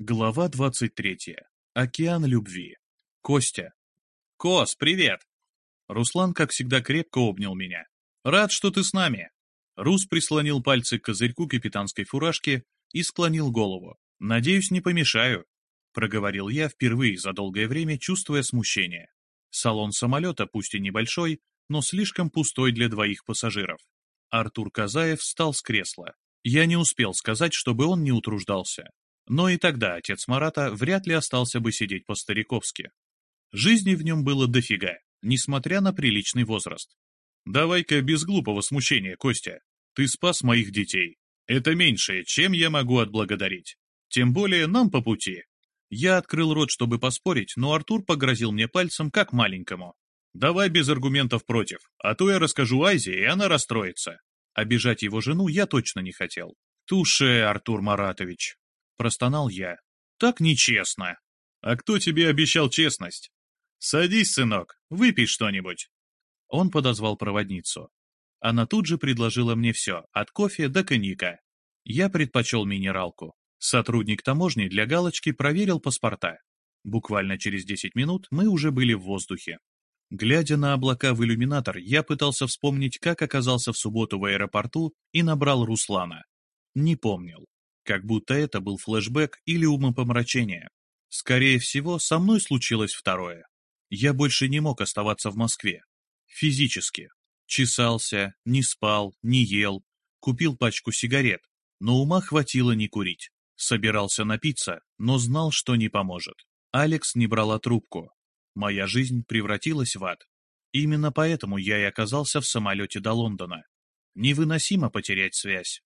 Глава 23. Океан любви. Костя. «Кос, привет!» Руслан, как всегда, крепко обнял меня. «Рад, что ты с нами!» Рус прислонил пальцы к козырьку капитанской фуражки и склонил голову. «Надеюсь, не помешаю», — проговорил я впервые за долгое время, чувствуя смущение. Салон самолета, пусть и небольшой, но слишком пустой для двоих пассажиров. Артур Казаев встал с кресла. Я не успел сказать, чтобы он не утруждался. Но и тогда отец Марата вряд ли остался бы сидеть по-стариковски. Жизни в нем было дофига, несмотря на приличный возраст. «Давай-ка без глупого смущения, Костя. Ты спас моих детей. Это меньшее, чем я могу отблагодарить. Тем более нам по пути». Я открыл рот, чтобы поспорить, но Артур погрозил мне пальцем, как маленькому. «Давай без аргументов против, а то я расскажу Айзе, и она расстроится». Обижать его жену я точно не хотел. «Туше, Артур Маратович», — простонал я. «Так нечестно». «А кто тебе обещал честность?» «Садись, сынок, выпей что-нибудь». Он подозвал проводницу. Она тут же предложила мне все, от кофе до коньяка. Я предпочел минералку. Сотрудник таможни для галочки проверил паспорта. Буквально через 10 минут мы уже были в воздухе. Глядя на облака в иллюминатор, я пытался вспомнить, как оказался в субботу в аэропорту и набрал Руслана. Не помнил. Как будто это был флешбэк или умопомрачение. Скорее всего, со мной случилось второе. Я больше не мог оставаться в Москве. Физически. Чесался, не спал, не ел, купил пачку сигарет, но ума хватило не курить. Собирался напиться, но знал, что не поможет. Алекс не брала трубку. Моя жизнь превратилась в ад. Именно поэтому я и оказался в самолете до Лондона. Невыносимо потерять связь.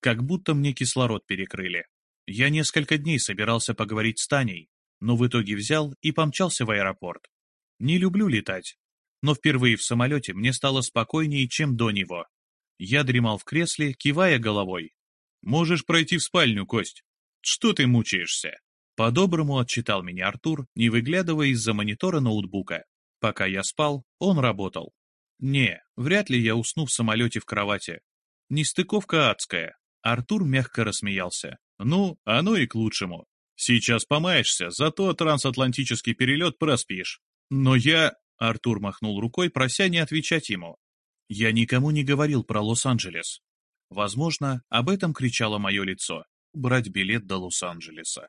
Как будто мне кислород перекрыли. Я несколько дней собирался поговорить с Таней, но в итоге взял и помчался в аэропорт. Не люблю летать, но впервые в самолете мне стало спокойнее, чем до него. Я дремал в кресле, кивая головой. «Можешь пройти в спальню, Кость. Что ты мучаешься?» По-доброму отчитал меня Артур, не выглядывая из-за монитора ноутбука. Пока я спал, он работал. Не, вряд ли я усну в самолете в кровати. Нестыковка адская. Артур мягко рассмеялся. Ну, оно и к лучшему. Сейчас помаешься, зато трансатлантический перелет проспишь. Но я... Артур махнул рукой, прося не отвечать ему. Я никому не говорил про Лос-Анджелес. Возможно, об этом кричало мое лицо. Брать билет до Лос-Анджелеса.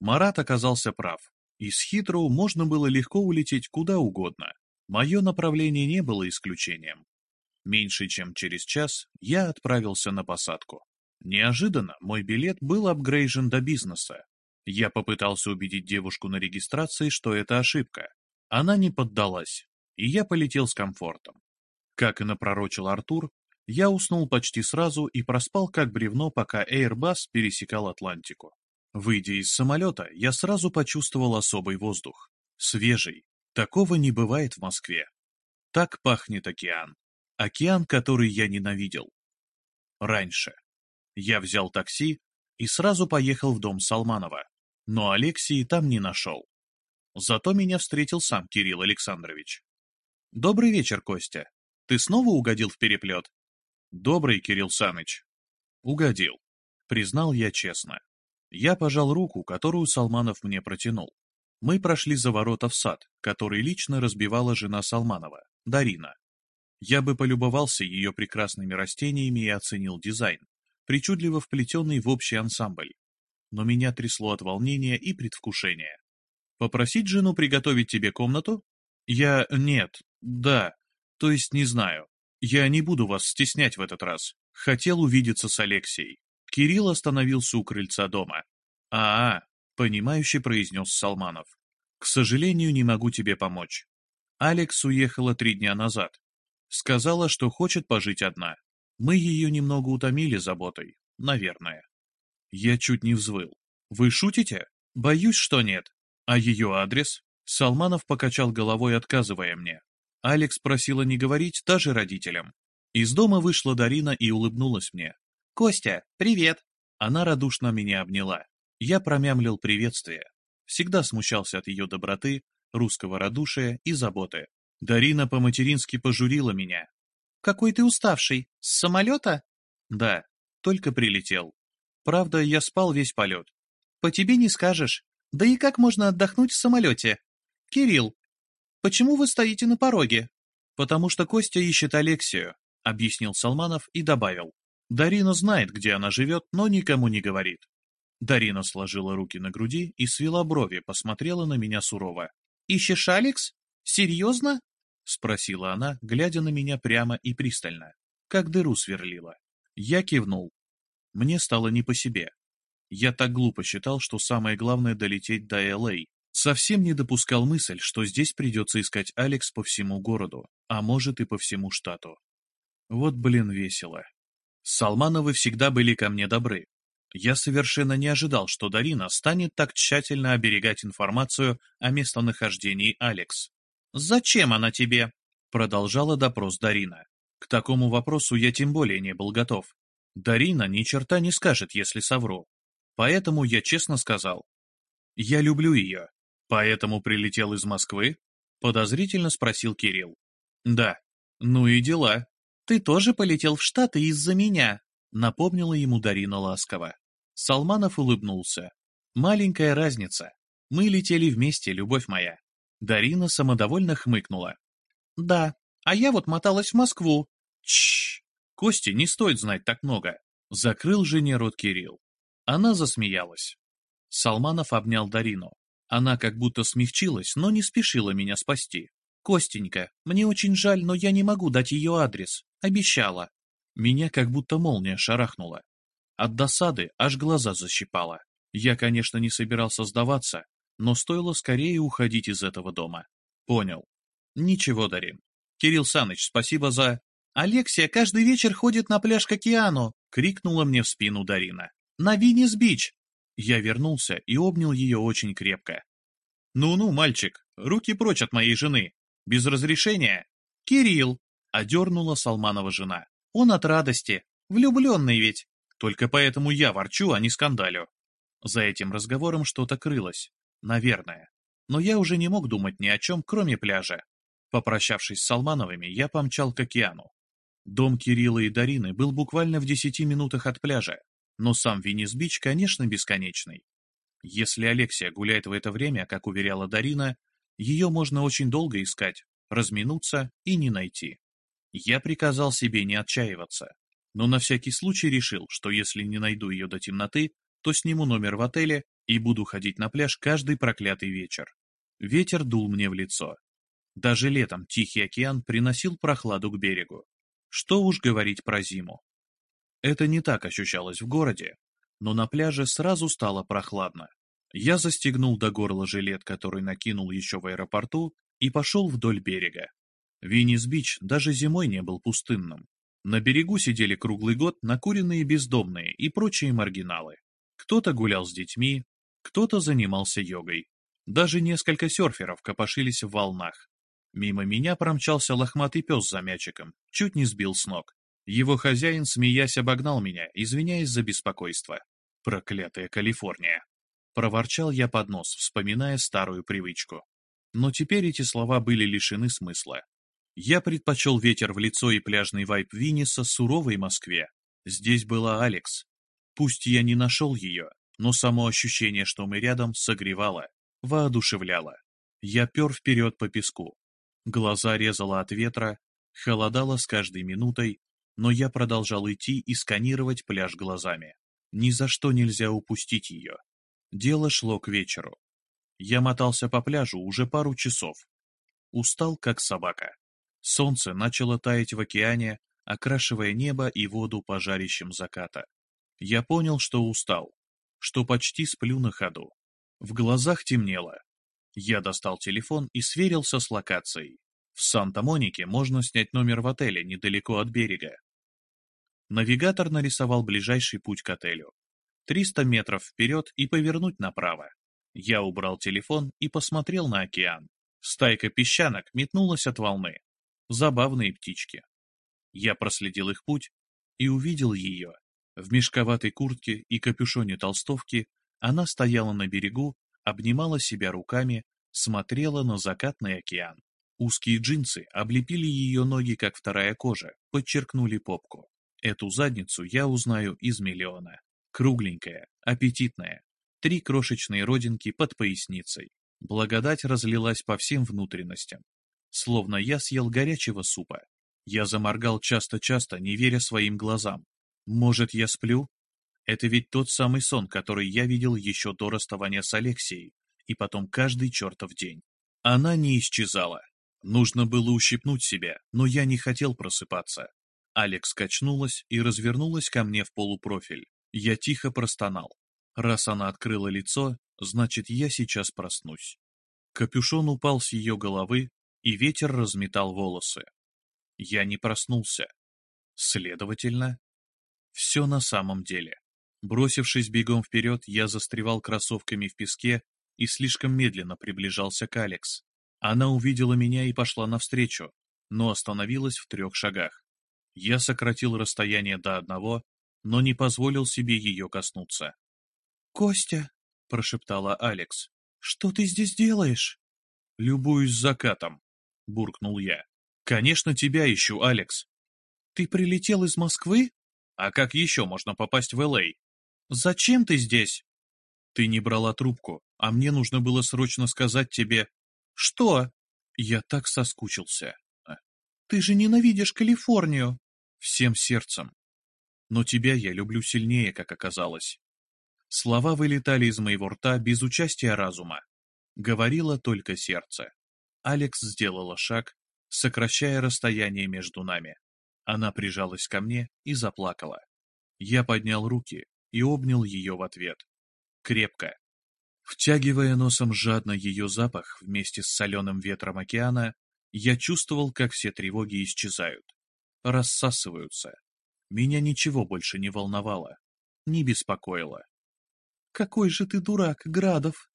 Марат оказался прав. Из Хитроу можно было легко улететь куда угодно. Мое направление не было исключением. Меньше чем через час я отправился на посадку. Неожиданно мой билет был апгрейжен до бизнеса. Я попытался убедить девушку на регистрации, что это ошибка. Она не поддалась, и я полетел с комфортом. Как и напророчил Артур, я уснул почти сразу и проспал как бревно, пока Airbus пересекал Атлантику. Выйдя из самолета, я сразу почувствовал особый воздух. Свежий. Такого не бывает в Москве. Так пахнет океан. Океан, который я ненавидел. Раньше. Я взял такси и сразу поехал в дом Салманова, но Алексии там не нашел. Зато меня встретил сам Кирилл Александрович. «Добрый вечер, Костя. Ты снова угодил в переплет?» «Добрый, Кирилл Саныч». «Угодил», — признал я честно. Я пожал руку, которую Салманов мне протянул. Мы прошли за ворота в сад, который лично разбивала жена Салманова, Дарина. Я бы полюбовался ее прекрасными растениями и оценил дизайн, причудливо вплетенный в общий ансамбль. Но меня трясло от волнения и предвкушения. «Попросить жену приготовить тебе комнату?» «Я... нет. Да. То есть не знаю. Я не буду вас стеснять в этот раз. Хотел увидеться с Алексией. Кирилл остановился у крыльца дома. «А, -а — понимающе произнес Салманов. «К сожалению, не могу тебе помочь. Алекс уехала три дня назад. Сказала, что хочет пожить одна. Мы ее немного утомили заботой, наверное». Я чуть не взвыл. «Вы шутите? Боюсь, что нет. А ее адрес?» Салманов покачал головой, отказывая мне. Алекс просила не говорить даже родителям. Из дома вышла Дарина и улыбнулась мне. «Костя, привет!» Она радушно меня обняла. Я промямлил приветствие. Всегда смущался от ее доброты, русского радушия и заботы. Дарина по-матерински пожурила меня. «Какой ты уставший! С самолета?» «Да, только прилетел. Правда, я спал весь полет. По тебе не скажешь. Да и как можно отдохнуть в самолете? Кирилл, почему вы стоите на пороге? Потому что Костя ищет Алексию, объяснил Салманов и добавил. Дарина знает, где она живет, но никому не говорит. Дарина сложила руки на груди и свела брови, посмотрела на меня сурово. «Ищешь Алекс? Серьезно?» — спросила она, глядя на меня прямо и пристально, как дыру сверлила. Я кивнул. Мне стало не по себе. Я так глупо считал, что самое главное долететь до Л.А. Совсем не допускал мысль, что здесь придется искать Алекс по всему городу, а может и по всему штату. Вот, блин, весело. Салмановы всегда были ко мне добры. Я совершенно не ожидал, что Дарина станет так тщательно оберегать информацию о местонахождении Алекс. «Зачем она тебе?» — продолжала допрос Дарина. К такому вопросу я тем более не был готов. Дарина ни черта не скажет, если совру. Поэтому я честно сказал. «Я люблю ее. Поэтому прилетел из Москвы?» Подозрительно спросил Кирилл. «Да. Ну и дела. Ты тоже полетел в Штаты из-за меня?» Напомнила ему Дарина ласково. Салманов улыбнулся. «Маленькая разница. Мы летели вместе, любовь моя». Дарина самодовольно хмыкнула. «Да, а я вот моталась в Москву». Чш! Кости не стоит знать так много. Закрыл жене рот Кирилл. Она засмеялась. Салманов обнял Дарину. Она как будто смягчилась, но не спешила меня спасти. «Костенька, мне очень жаль, но я не могу дать ее адрес. Обещала». Меня как будто молния шарахнула. От досады аж глаза защипала. Я, конечно, не собирался сдаваться, но стоило скорее уходить из этого дома. Понял. Ничего, Дарин. Кирилл Саныч, спасибо за... «Алексия каждый вечер ходит на пляж к океану!» — крикнула мне в спину Дарина на Виннис-Бич!» Я вернулся и обнял ее очень крепко. «Ну-ну, мальчик, руки прочь от моей жены. Без разрешения?» «Кирилл!» — одернула Салманова жена. «Он от радости. Влюбленный ведь!» «Только поэтому я ворчу, а не скандалю». За этим разговором что-то крылось. Наверное. Но я уже не мог думать ни о чем, кроме пляжа. Попрощавшись с Салмановыми, я помчал к океану. Дом Кирилла и Дарины был буквально в десяти минутах от пляжа, но сам Виннис-Бич, конечно, бесконечный. Если Алексия гуляет в это время, как уверяла Дарина, ее можно очень долго искать, разминуться и не найти. Я приказал себе не отчаиваться, но на всякий случай решил, что если не найду ее до темноты, то сниму номер в отеле и буду ходить на пляж каждый проклятый вечер. Ветер дул мне в лицо. Даже летом Тихий океан приносил прохладу к берегу. Что уж говорить про зиму. Это не так ощущалось в городе, но на пляже сразу стало прохладно. Я застегнул до горла жилет, который накинул еще в аэропорту, и пошел вдоль берега. Виннис-Бич даже зимой не был пустынным. На берегу сидели круглый год накуренные бездомные и прочие маргиналы. Кто-то гулял с детьми, кто-то занимался йогой. Даже несколько серферов копошились в волнах. Мимо меня промчался лохматый пес за мячиком, чуть не сбил с ног. Его хозяин, смеясь, обогнал меня, извиняясь за беспокойство. Проклятая Калифорния. Проворчал я под нос, вспоминая старую привычку. Но теперь эти слова были лишены смысла. Я предпочел ветер в лицо и пляжный вайп Винниса суровой Москве. Здесь была Алекс. Пусть я не нашел ее, но само ощущение, что мы рядом, согревало, воодушевляло. Я пер вперед по песку. Глаза резало от ветра, холодало с каждой минутой, но я продолжал идти и сканировать пляж глазами. Ни за что нельзя упустить ее. Дело шло к вечеру. Я мотался по пляжу уже пару часов. Устал, как собака. Солнце начало таять в океане, окрашивая небо и воду пожарищем заката. Я понял, что устал, что почти сплю на ходу. В глазах темнело. Я достал телефон и сверился с локацией. В Санта-Монике можно снять номер в отеле недалеко от берега. Навигатор нарисовал ближайший путь к отелю. 300 метров вперед и повернуть направо. Я убрал телефон и посмотрел на океан. Стайка песчанок метнулась от волны. Забавные птички. Я проследил их путь и увидел ее. В мешковатой куртке и капюшоне толстовки она стояла на берегу, обнимала себя руками, смотрела на закатный океан. Узкие джинсы облепили ее ноги, как вторая кожа, подчеркнули попку. Эту задницу я узнаю из миллиона. Кругленькая, аппетитная. Три крошечные родинки под поясницей. Благодать разлилась по всем внутренностям. Словно я съел горячего супа. Я заморгал часто-часто, не веря своим глазам. Может, я сплю? Это ведь тот самый сон, который я видел еще до расставания с Алексеей, и потом каждый чертов день. Она не исчезала. Нужно было ущипнуть себя, но я не хотел просыпаться. Алекс качнулась и развернулась ко мне в полупрофиль. Я тихо простонал. Раз она открыла лицо, значит, я сейчас проснусь. Капюшон упал с ее головы, и ветер разметал волосы. Я не проснулся. Следовательно, все на самом деле. Бросившись бегом вперед, я застревал кроссовками в песке и слишком медленно приближался к Алекс. Она увидела меня и пошла навстречу, но остановилась в трех шагах. Я сократил расстояние до одного, но не позволил себе ее коснуться. «Костя», — прошептала Алекс, — «что ты здесь делаешь?» «Любуюсь закатом», — буркнул я. «Конечно, тебя ищу, Алекс». «Ты прилетел из Москвы?» «А как еще можно попасть в Л.А.?» «Зачем ты здесь?» «Ты не брала трубку, а мне нужно было срочно сказать тебе...» «Что?» «Я так соскучился». «Ты же ненавидишь Калифорнию!» «Всем сердцем. Но тебя я люблю сильнее, как оказалось». Слова вылетали из моего рта без участия разума. Говорило только сердце. Алекс сделала шаг, сокращая расстояние между нами. Она прижалась ко мне и заплакала. Я поднял руки и обнял ее в ответ. Крепко. Втягивая носом жадно ее запах вместе с соленым ветром океана, я чувствовал, как все тревоги исчезают, рассасываются. Меня ничего больше не волновало, не беспокоило. «Какой же ты дурак, Градов!»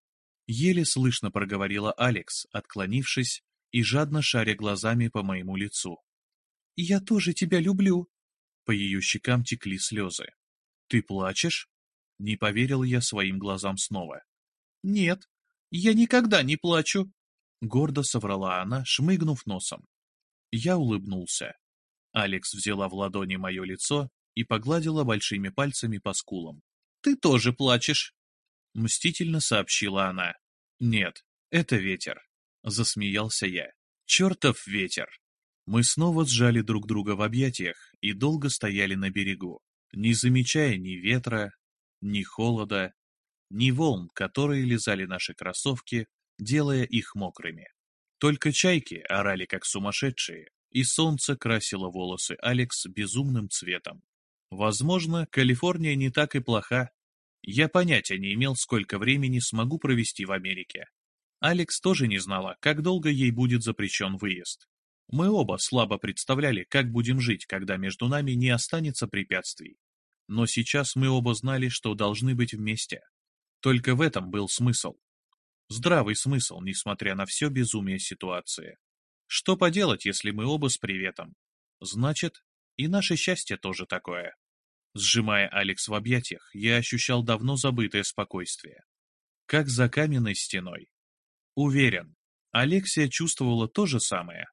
Еле слышно проговорила Алекс, отклонившись и жадно шаря глазами по моему лицу. «Я тоже тебя люблю!» По ее щекам текли слезы. «Ты плачешь?» Не поверил я своим глазам снова. «Нет, я никогда не плачу!» Гордо соврала она, шмыгнув носом. Я улыбнулся. Алекс взяла в ладони мое лицо и погладила большими пальцами по скулам. «Ты тоже плачешь!» Мстительно сообщила она. «Нет, это ветер!» Засмеялся я. «Чертов ветер!» Мы снова сжали друг друга в объятиях и долго стояли на берегу, не замечая ни ветра, ни холода, ни волн, которые лизали наши кроссовки, делая их мокрыми. Только чайки орали как сумасшедшие, и солнце красило волосы Алекс безумным цветом. Возможно, Калифорния не так и плоха. Я понятия не имел, сколько времени смогу провести в Америке. Алекс тоже не знала, как долго ей будет запрещен выезд. Мы оба слабо представляли, как будем жить, когда между нами не останется препятствий. Но сейчас мы оба знали, что должны быть вместе. Только в этом был смысл. Здравый смысл, несмотря на все безумие ситуации. Что поделать, если мы оба с приветом? Значит, и наше счастье тоже такое. Сжимая Алекс в объятиях, я ощущал давно забытое спокойствие. Как за каменной стеной. Уверен, Алексия чувствовала то же самое.